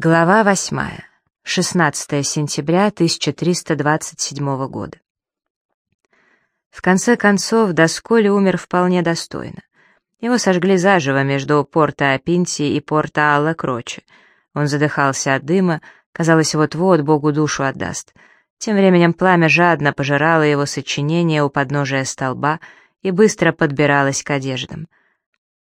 Глава восьмая. 16 сентября 1327 года. В конце концов, Досколи умер вполне достойно. Его сожгли заживо между порта Апинти и порта Алла Кроче. Он задыхался от дыма, казалось, вот-вот Богу душу отдаст. Тем временем пламя жадно пожирало его сочинение у подножия столба и быстро подбиралось к одеждам.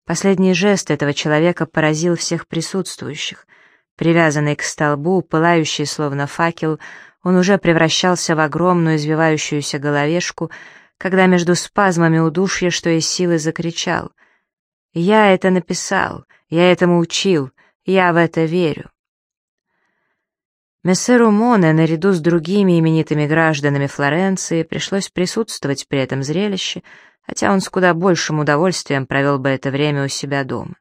Последний жест этого человека поразил всех присутствующих — Привязанный к столбу, пылающий словно факел, он уже превращался в огромную извивающуюся головешку, когда между спазмами удушья, что из силы, закричал. «Я это написал, я этому учил, я в это верю». Мессеру Моне, наряду с другими именитыми гражданами Флоренции, пришлось присутствовать при этом зрелище, хотя он с куда большим удовольствием провел бы это время у себя дома.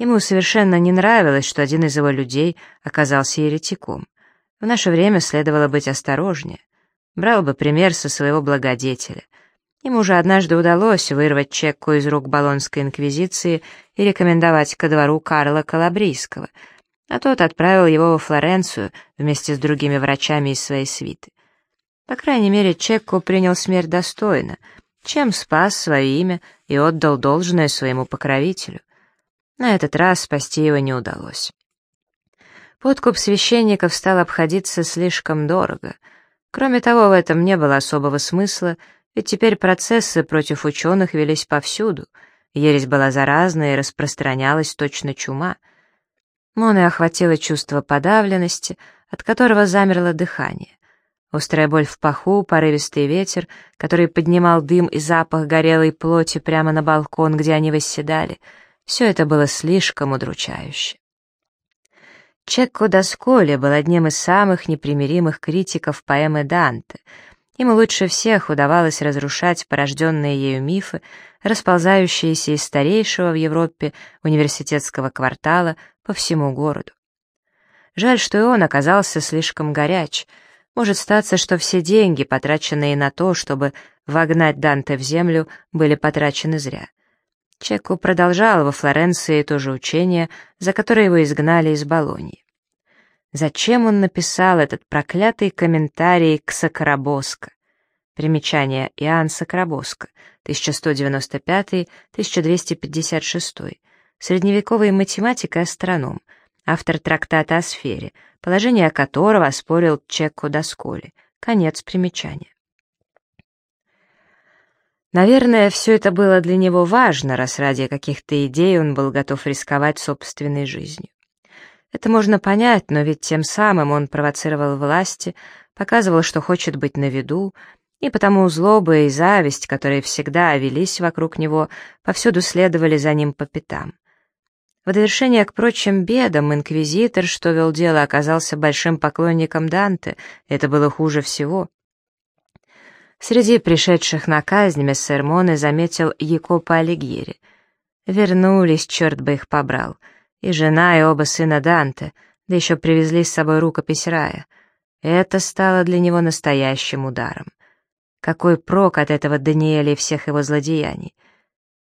Ему совершенно не нравилось, что один из его людей оказался еретиком. В наше время следовало быть осторожнее. Брал бы пример со своего благодетеля. Ему же однажды удалось вырвать чекку из рук Болонской инквизиции и рекомендовать ко двору Карла Калабрийского, а тот отправил его во Флоренцию вместе с другими врачами из своей свиты. По крайней мере, Чекко принял смерть достойно, чем спас свое имя и отдал должное своему покровителю. На этот раз спасти его не удалось. Подкуп священников стал обходиться слишком дорого. Кроме того, в этом не было особого смысла, ведь теперь процессы против ученых велись повсюду. Ересь была заразная и распространялась точно чума. Моны охватило чувство подавленности, от которого замерло дыхание. Острая боль в паху, порывистый ветер, который поднимал дым и запах горелой плоти прямо на балкон, где они восседали — все это было слишком удручающе. Чекко Досколи был одним из самых непримиримых критиков поэмы Данте. Ему лучше всех удавалось разрушать порожденные ею мифы, расползающиеся из старейшего в Европе университетского квартала по всему городу. Жаль, что и он оказался слишком горяч. Может статься, что все деньги, потраченные на то, чтобы вогнать Данте в землю, были потрачены зря. Чеку продолжал во Флоренции то же учение, за которое его изгнали из Болонии. Зачем он написал этот проклятый комментарий к Сакарабоско? Примечание Иоанн Сакарабоско, 1195-1256, средневековый математик и астроном, автор трактата о сфере, положение которого оспорил Чекко Досколи. Конец примечания. Наверное, все это было для него важно, раз ради каких-то идей он был готов рисковать собственной жизнью. Это можно понять, но ведь тем самым он провоцировал власти, показывал, что хочет быть на виду, и потому злоба и зависть, которые всегда велись вокруг него, повсюду следовали за ним по пятам. В довершение к прочим бедам инквизитор, что вел дело, оказался большим поклонником Данте, это было хуже всего. Среди пришедших на казнь мессер заметил Якопа Алигьери. Вернулись, черт бы их побрал. И жена, и оба сына Данте, да еще привезли с собой рукопись рая. Это стало для него настоящим ударом. Какой прок от этого Даниэля и всех его злодеяний?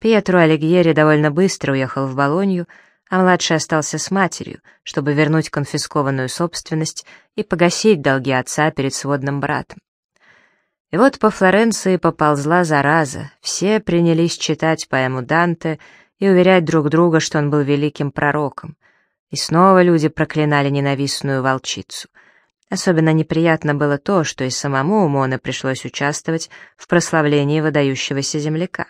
Пьетро Алигьери довольно быстро уехал в Болонью, а младший остался с матерью, чтобы вернуть конфискованную собственность и погасить долги отца перед сводным братом. И вот по Флоренции поползла зараза, все принялись читать поэму Данте и уверять друг друга, что он был великим пророком. И снова люди проклинали ненавистную волчицу. Особенно неприятно было то, что и самому Моне пришлось участвовать в прославлении выдающегося земляка.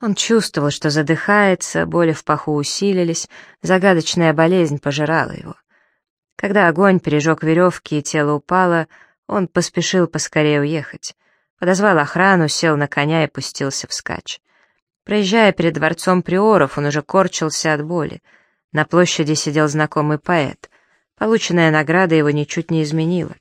Он чувствовал, что задыхается, боли в паху усилились, загадочная болезнь пожирала его. Когда огонь пережег веревки и тело упало, он поспешил поскорее уехать. Подозвал охрану, сел на коня и пустился вскачь. Проезжая перед дворцом приоров, он уже корчился от боли. На площади сидел знакомый поэт. Полученная награда его ничуть не изменила.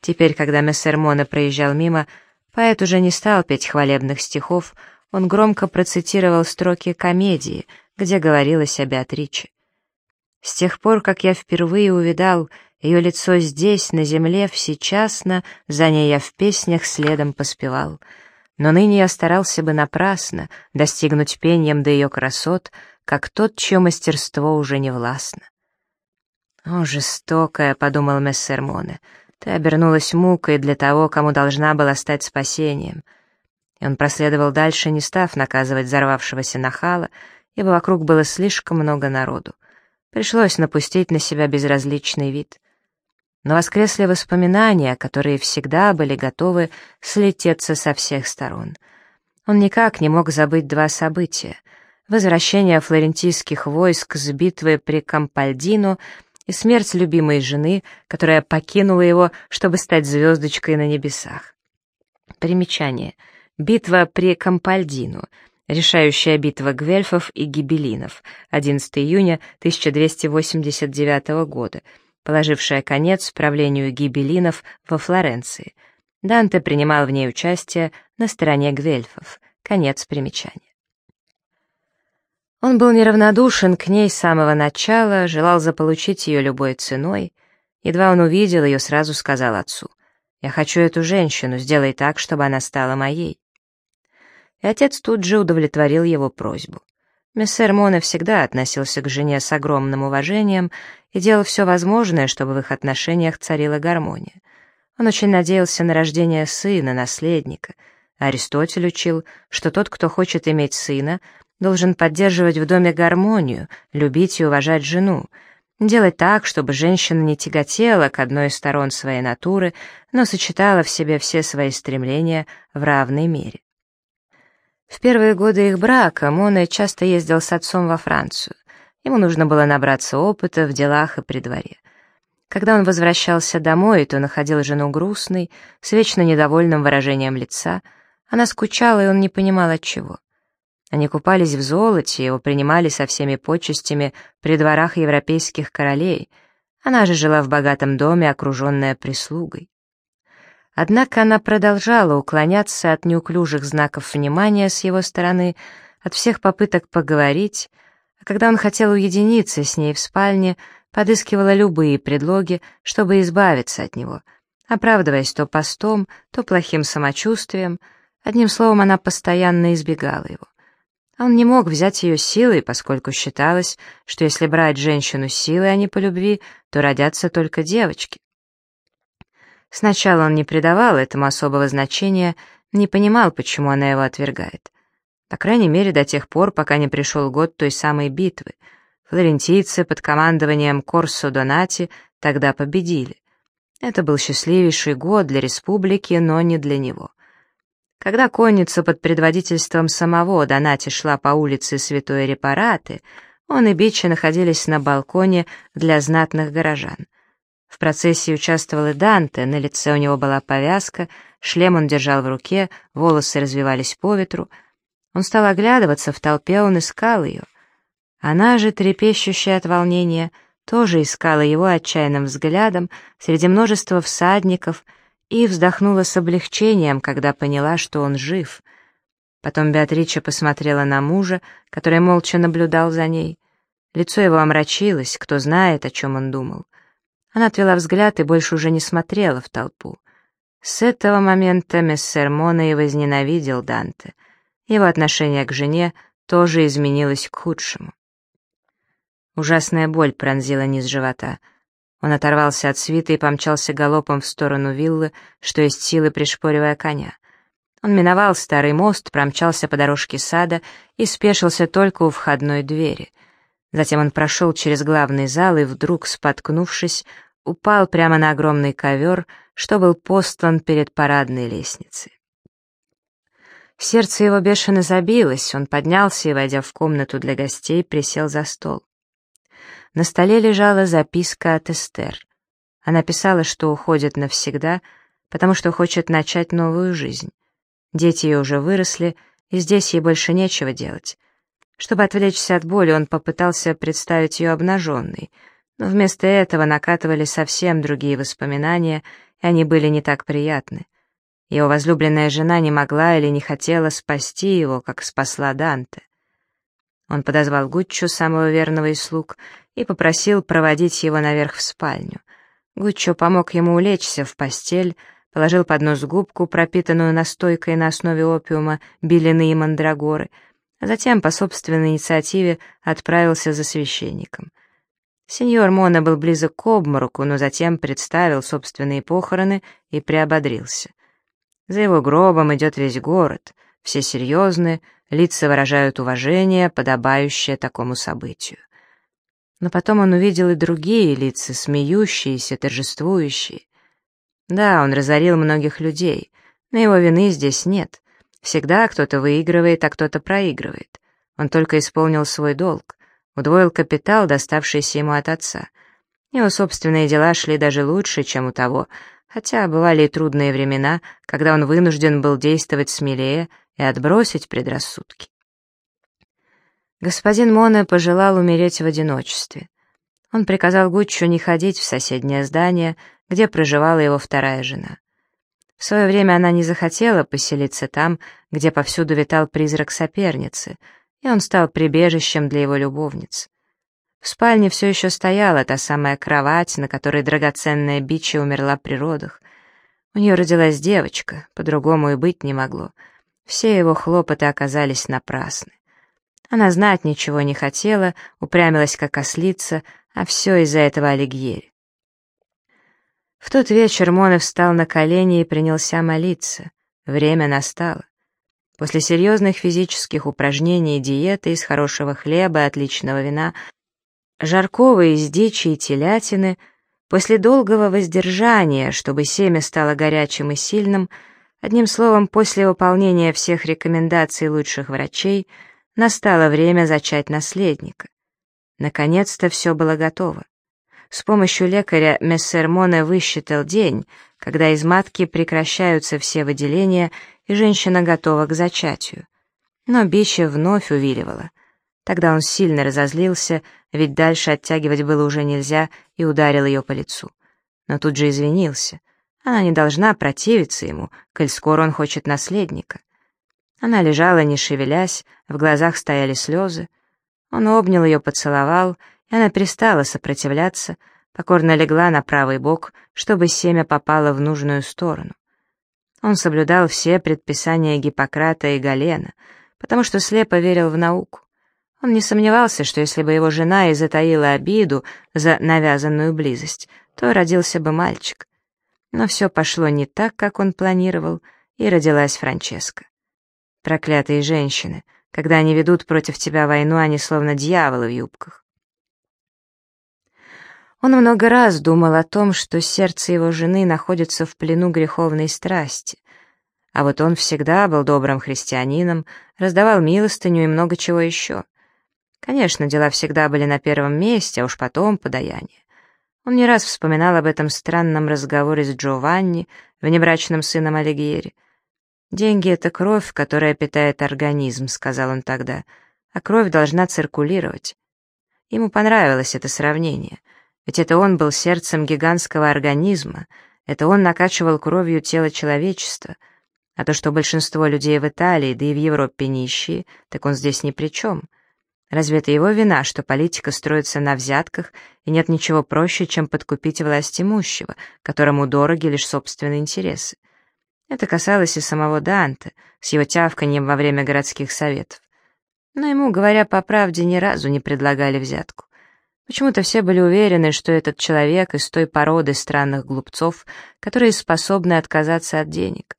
Теперь, когда мессер Моне проезжал мимо, поэт уже не стал петь хвалебных стихов, он громко процитировал строки комедии, где говорилось о Беатриче. С тех пор, как я впервые увидал ее лицо здесь, на земле, всечасно, за ней я в песнях следом поспевал. Но ныне я старался бы напрасно достигнуть пением до ее красот, как тот, чье мастерство уже не властно. «О, жестокая», — подумал мессер Моне, — «ты обернулась мукой для того, кому должна была стать спасением». И он проследовал дальше, не став наказывать взорвавшегося нахала, ибо вокруг было слишком много народу. Пришлось напустить на себя безразличный вид. Но воскресли воспоминания, которые всегда были готовы слететься со всех сторон. Он никак не мог забыть два события — возвращение флорентийских войск с битвы при Кампальдино и смерть любимой жены, которая покинула его, чтобы стать звездочкой на небесах. Примечание. Битва при Кампальдино — Решающая битва гвельфов и гибелинов, 11 июня 1289 года, положившая конец правлению гибелинов во Флоренции. Данте принимал в ней участие на стороне гвельфов. Конец примечания. Он был неравнодушен к ней с самого начала, желал заполучить ее любой ценой. Едва он увидел ее, сразу сказал отцу, «Я хочу эту женщину, сделай так, чтобы она стала моей» и отец тут же удовлетворил его просьбу. Мессер Моне всегда относился к жене с огромным уважением и делал все возможное, чтобы в их отношениях царила гармония. Он очень надеялся на рождение сына, наследника. Аристотель учил, что тот, кто хочет иметь сына, должен поддерживать в доме гармонию, любить и уважать жену, делать так, чтобы женщина не тяготела к одной из сторон своей натуры, но сочетала в себе все свои стремления в равной мере. В первые годы их брака Моне часто ездил с отцом во Францию. Ему нужно было набраться опыта в делах и при дворе. Когда он возвращался домой, то находил жену грустной, с вечно недовольным выражением лица. Она скучала, и он не понимал от чего. Они купались в золоте, его принимали со всеми почестями при дворах европейских королей. Она же жила в богатом доме, окруженная прислугой. Однако она продолжала уклоняться от неуклюжих знаков внимания с его стороны, от всех попыток поговорить, а когда он хотел уединиться с ней в спальне, подыскивала любые предлоги, чтобы избавиться от него, оправдываясь то постом, то плохим самочувствием, одним словом, она постоянно избегала его. Он не мог взять ее силой, поскольку считалось, что если брать женщину силой, а не по любви, то родятся только девочки. Сначала он не придавал этому особого значения, не понимал, почему она его отвергает. По крайней мере, до тех пор, пока не пришел год той самой битвы. Флорентийцы под командованием Корсо Донати тогда победили. Это был счастливейший год для республики, но не для него. Когда конница под предводительством самого Донати шла по улице Святой Репараты, он и Бичи находились на балконе для знатных горожан. В процессии участвовал и Данте, на лице у него была повязка, шлем он держал в руке, волосы развивались по ветру. Он стал оглядываться, в толпе он искал ее. Она же, трепещущая от волнения, тоже искала его отчаянным взглядом среди множества всадников и вздохнула с облегчением, когда поняла, что он жив. Потом Беатрича посмотрела на мужа, который молча наблюдал за ней. Лицо его омрачилось, кто знает, о чем он думал. Она отвела взгляд и больше уже не смотрела в толпу. С этого момента мессер Мона и возненавидел Данте. Его отношение к жене тоже изменилось к худшему. Ужасная боль пронзила низ живота. Он оторвался от свиты и помчался галопом в сторону виллы, что есть силы пришпоривая коня. Он миновал старый мост, промчался по дорожке сада и спешился только у входной двери. Затем он прошел через главный зал и вдруг, споткнувшись, упал прямо на огромный ковер, что был постлан перед парадной лестницей. Сердце его бешено забилось, он поднялся и, войдя в комнату для гостей, присел за стол. На столе лежала записка от Эстер. Она писала, что уходит навсегда, потому что хочет начать новую жизнь. Дети ее уже выросли, и здесь ей больше нечего делать. Чтобы отвлечься от боли, он попытался представить ее обнаженной — но вместо этого накатывали совсем другие воспоминания, и они были не так приятны. Его возлюбленная жена не могла или не хотела спасти его, как спасла Данте. Он подозвал Гуччо, самого верного из слуг, и попросил проводить его наверх в спальню. Гуччо помог ему улечься в постель, положил под нос губку, пропитанную настойкой на основе опиума, белины и мандрагоры, а затем по собственной инициативе отправился за священником. Сеньор Мона был близок к обмороку, но затем представил собственные похороны и приободрился. За его гробом идет весь город, все серьезны, лица выражают уважение, подобающее такому событию. Но потом он увидел и другие лица, смеющиеся, торжествующие. Да, он разорил многих людей, но его вины здесь нет. Всегда кто-то выигрывает, а кто-то проигрывает. Он только исполнил свой долг, удвоил капитал, доставшийся ему от отца. Его собственные дела шли даже лучше, чем у того, хотя бывали и трудные времена, когда он вынужден был действовать смелее и отбросить предрассудки. Господин Моне пожелал умереть в одиночестве. Он приказал Гуччо не ходить в соседнее здание, где проживала его вторая жена. В свое время она не захотела поселиться там, где повсюду витал призрак соперницы, и он стал прибежищем для его любовниц. В спальне все еще стояла та самая кровать, на которой драгоценная бича умерла при родах. У нее родилась девочка, по-другому и быть не могло. Все его хлопоты оказались напрасны. Она знать ничего не хотела, упрямилась как ослица, а все из-за этого Алигьери. В тот вечер Моне встал на колени и принялся молиться. Время настало. После серьезных физических упражнений и диеты из хорошего хлеба и отличного вина, жаркого из дичи и телятины, после долгого воздержания, чтобы семя стало горячим и сильным, одним словом, после выполнения всех рекомендаций лучших врачей, настало время зачать наследника. Наконец-то все было готово. С помощью лекаря мессер Моне высчитал день, когда из матки прекращаются все выделения, и женщина готова к зачатию. Но Бича вновь увиливала. Тогда он сильно разозлился, ведь дальше оттягивать было уже нельзя, и ударил ее по лицу. Но тут же извинился. Она не должна противиться ему, коль скоро он хочет наследника. Она лежала, не шевелясь, в глазах стояли слезы. Он обнял ее, поцеловал, и она перестала сопротивляться, покорно легла на правый бок, чтобы семя попало в нужную сторону. Он соблюдал все предписания Гиппократа и Галена, потому что слепо верил в науку. Он не сомневался, что если бы его жена и затаила обиду за навязанную близость, то родился бы мальчик. Но все пошло не так, как он планировал, и родилась Франческа. Проклятые женщины, когда они ведут против тебя войну, они словно дьяволы в юбках. Он много раз думал о том, что сердце его жены находится в плену греховной страсти. А вот он всегда был добрым христианином, раздавал милостыню и много чего еще. Конечно, дела всегда были на первом месте, а уж потом подаяние. Он не раз вспоминал об этом странном разговоре с Джованни, внебрачным сыном Алигьери. «Деньги — это кровь, которая питает организм», — сказал он тогда, — «а кровь должна циркулировать». Ему понравилось это сравнение — ведь это он был сердцем гигантского организма, это он накачивал кровью тело человечества. А то, что большинство людей в Италии, да и в Европе нищие, так он здесь ни при чем. Разве это его вина, что политика строится на взятках, и нет ничего проще, чем подкупить власть имущего, которому дороги лишь собственные интересы? Это касалось и самого Данте, с его тявканьем во время городских советов. Но ему, говоря по правде, ни разу не предлагали взятку. Почему-то все были уверены, что этот человек из той породы странных глупцов, которые способны отказаться от денег.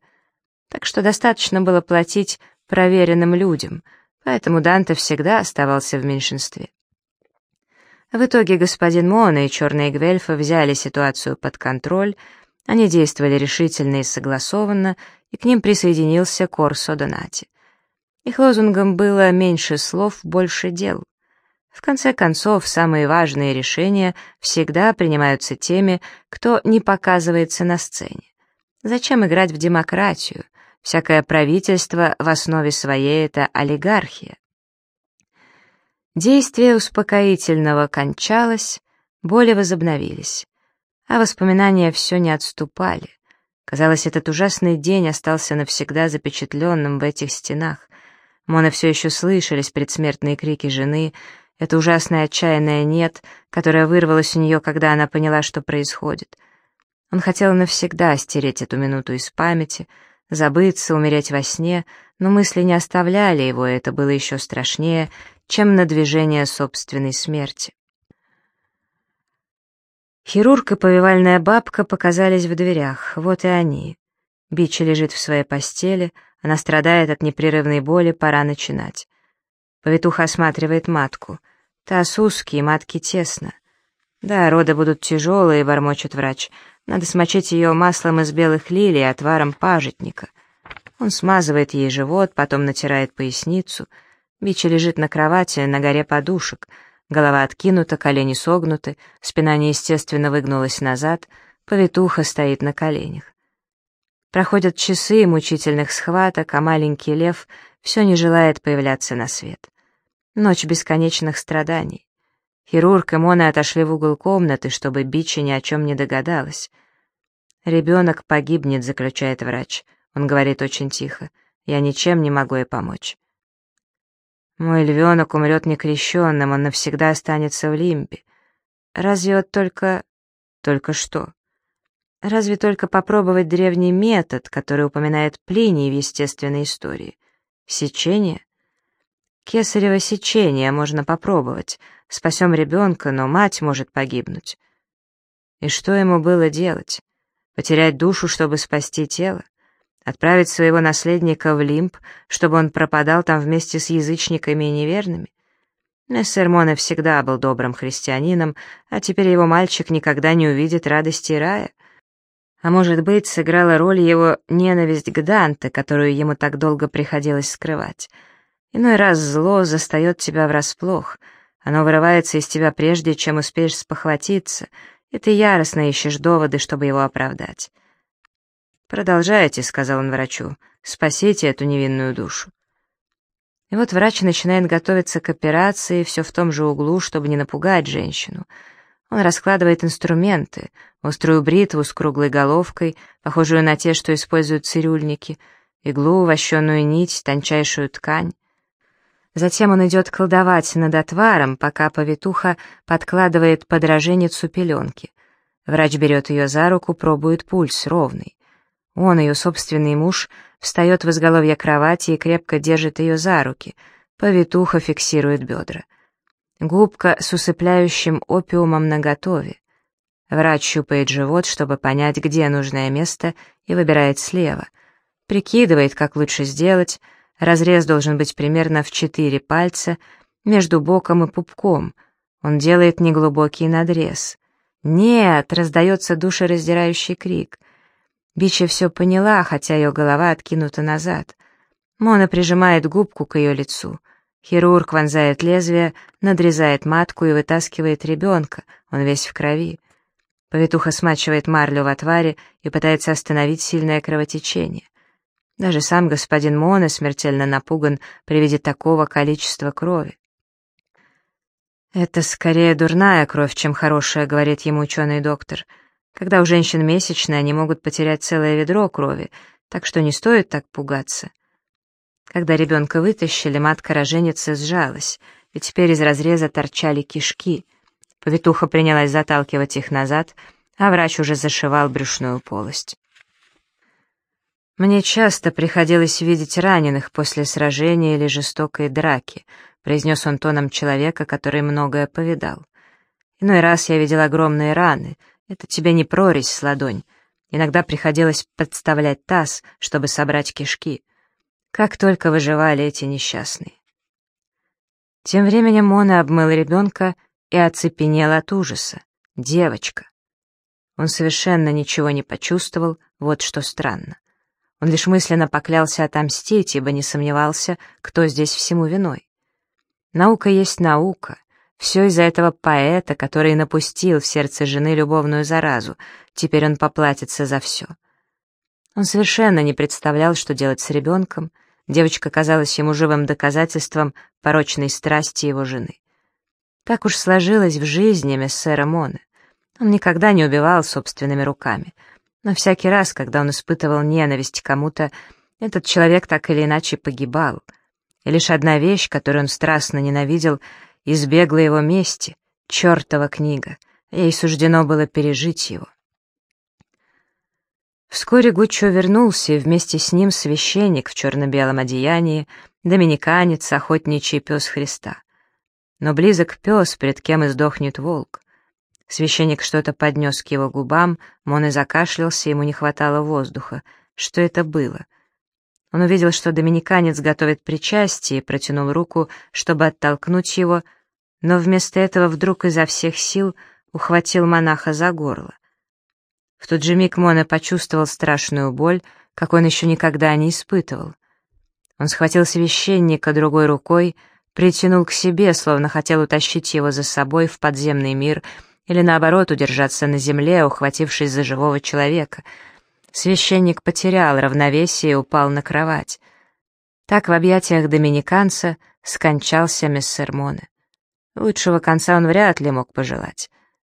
Так что достаточно было платить проверенным людям, поэтому Данте всегда оставался в меньшинстве. В итоге господин Мона и черные гвельфы взяли ситуацию под контроль, они действовали решительно и согласованно, и к ним присоединился Корсо Донати. Их лозунгом было «меньше слов, больше дел». В конце концов, самые важные решения всегда принимаются теми, кто не показывается на сцене. Зачем играть в демократию? Всякое правительство в основе своей — это олигархия. Действие успокоительного кончалось, боли возобновились, а воспоминания все не отступали. Казалось, этот ужасный день остался навсегда запечатленным в этих стенах. Моны все еще слышались предсмертные крики жены — это ужасное отчаянное «нет», которое вырвалось у нее, когда она поняла, что происходит. Он хотел навсегда стереть эту минуту из памяти, забыться, умереть во сне, но мысли не оставляли его, и это было еще страшнее, чем надвижение собственной смерти. Хирург и повивальная бабка показались в дверях, вот и они. Бичи лежит в своей постели, она страдает от непрерывной боли, пора начинать. Повитуха осматривает матку. Таз узкий, матки тесно. Да, роды будут тяжелые, бормочет врач. Надо смочить ее маслом из белых лилий и отваром пажитника. Он смазывает ей живот, потом натирает поясницу. Бича лежит на кровати, на горе подушек. Голова откинута, колени согнуты, спина неестественно выгнулась назад, повитуха стоит на коленях. Проходят часы мучительных схваток, а маленький лев все не желает появляться на свет. Ночь бесконечных страданий. Хирург и Мона отошли в угол комнаты, чтобы Бичи ни о чем не догадалась. «Ребенок погибнет», — заключает врач. Он говорит очень тихо. «Я ничем не могу ей помочь». «Мой львенок умрет некрещенным, он навсегда останется в лимбе. Разве вот только... только что?» Разве только попробовать древний метод, который упоминает Плиний в естественной истории. Сечение? Кесарево сечение можно попробовать. Спасем ребенка, но мать может погибнуть. И что ему было делать? Потерять душу, чтобы спасти тело? Отправить своего наследника в Лимб, чтобы он пропадал там вместе с язычниками и неверными? Мессер Моне всегда был добрым христианином, а теперь его мальчик никогда не увидит радости рая. А может быть, сыграла роль его ненависть к Данте, которую ему так долго приходилось скрывать. Иной раз зло застает тебя врасплох, оно вырывается из тебя прежде, чем успеешь спохватиться, и ты яростно ищешь доводы, чтобы его оправдать. «Продолжайте», — сказал он врачу, — «спасите эту невинную душу». И вот врач начинает готовиться к операции, все в том же углу, чтобы не напугать женщину — он раскладывает инструменты, острую бритву с круглой головкой, похожую на те, что используют цирюльники, иглу, вощеную нить, тончайшую ткань. Затем он идет колдовать над отваром, пока повитуха подкладывает под роженицу пеленки. Врач берет ее за руку, пробует пульс, ровный. Он, ее собственный муж, встает в изголовье кровати и крепко держит ее за руки. Повитуха фиксирует бедра. Губка с усыпляющим опиумом наготове. Врач щупает живот, чтобы понять, где нужное место, и выбирает слева. Прикидывает, как лучше сделать. Разрез должен быть примерно в четыре пальца, между боком и пупком. Он делает неглубокий надрез. «Нет!» — раздается душераздирающий крик. Бича все поняла, хотя ее голова откинута назад. Мона прижимает губку к ее лицу — Хирург вонзает лезвие, надрезает матку и вытаскивает ребенка, он весь в крови. Повитуха смачивает марлю в отваре и пытается остановить сильное кровотечение. Даже сам господин Моне смертельно напуган при виде такого количества крови. «Это скорее дурная кровь, чем хорошая», — говорит ему ученый доктор. «Когда у женщин месячные, они могут потерять целое ведро крови, так что не стоит так пугаться». Когда ребенка вытащили, матка роженицы сжалась, и теперь из разреза торчали кишки. Повитуха принялась заталкивать их назад, а врач уже зашивал брюшную полость. «Мне часто приходилось видеть раненых после сражения или жестокой драки», произнес он тоном человека, который многое повидал. «Иной раз я видел огромные раны. Это тебе не прорезь с ладонь. Иногда приходилось подставлять таз, чтобы собрать кишки. Как только выживали эти несчастные. Тем временем Мона обмыл ребенка и оцепенел от ужаса. Девочка. Он совершенно ничего не почувствовал, вот что странно. Он лишь мысленно поклялся отомстить, ибо не сомневался, кто здесь всему виной. Наука есть наука. Все из-за этого поэта, который напустил в сердце жены любовную заразу. Теперь он поплатится за все. Он совершенно не представлял, что делать с ребенком, Девочка казалась ему живым доказательством порочной страсти его жены. Так уж сложилось в жизни мессера Моне. Он никогда не убивал собственными руками, но всякий раз, когда он испытывал ненависть кому-то, этот человек так или иначе погибал. И лишь одна вещь, которую он страстно ненавидел, избегла его мести — чертова книга. Ей суждено было пережить его. Вскоре Гуччо вернулся, и вместе с ним священник в черно-белом одеянии, доминиканец, охотничий пес Христа. Но близок пес, пред кем издохнет волк. Священник что-то поднес к его губам, Моне закашлялся, ему не хватало воздуха. Что это было? Он увидел, что доминиканец готовит причастие, протянул руку, чтобы оттолкнуть его, но вместо этого вдруг изо всех сил ухватил монаха за горло. В тот же миг Моне почувствовал страшную боль, как он еще никогда не испытывал. Он схватил священника другой рукой, притянул к себе, словно хотел утащить его за собой в подземный мир или, наоборот, удержаться на земле, ухватившись за живого человека. Священник потерял равновесие и упал на кровать. Так в объятиях доминиканца скончался мессер Моне. Лучшего конца он вряд ли мог пожелать.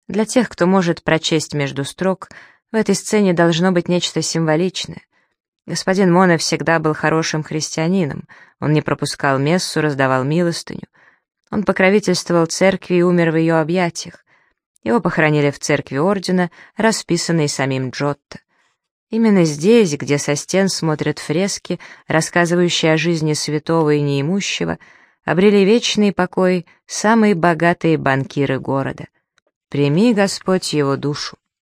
Для тех, кто может прочесть между строк, в этой сцене должно быть нечто символичное. Господин Моне всегда был хорошим христианином, он не пропускал мессу, раздавал милостыню. Он покровительствовал церкви и умер в ее объятиях. Его похоронили в церкви ордена, расписанной самим Джотто. Именно здесь, где со стен смотрят фрески, рассказывающие о жизни святого и неимущего, обрели вечный покой самые богатые банкиры города. Прими, Господь, его душу.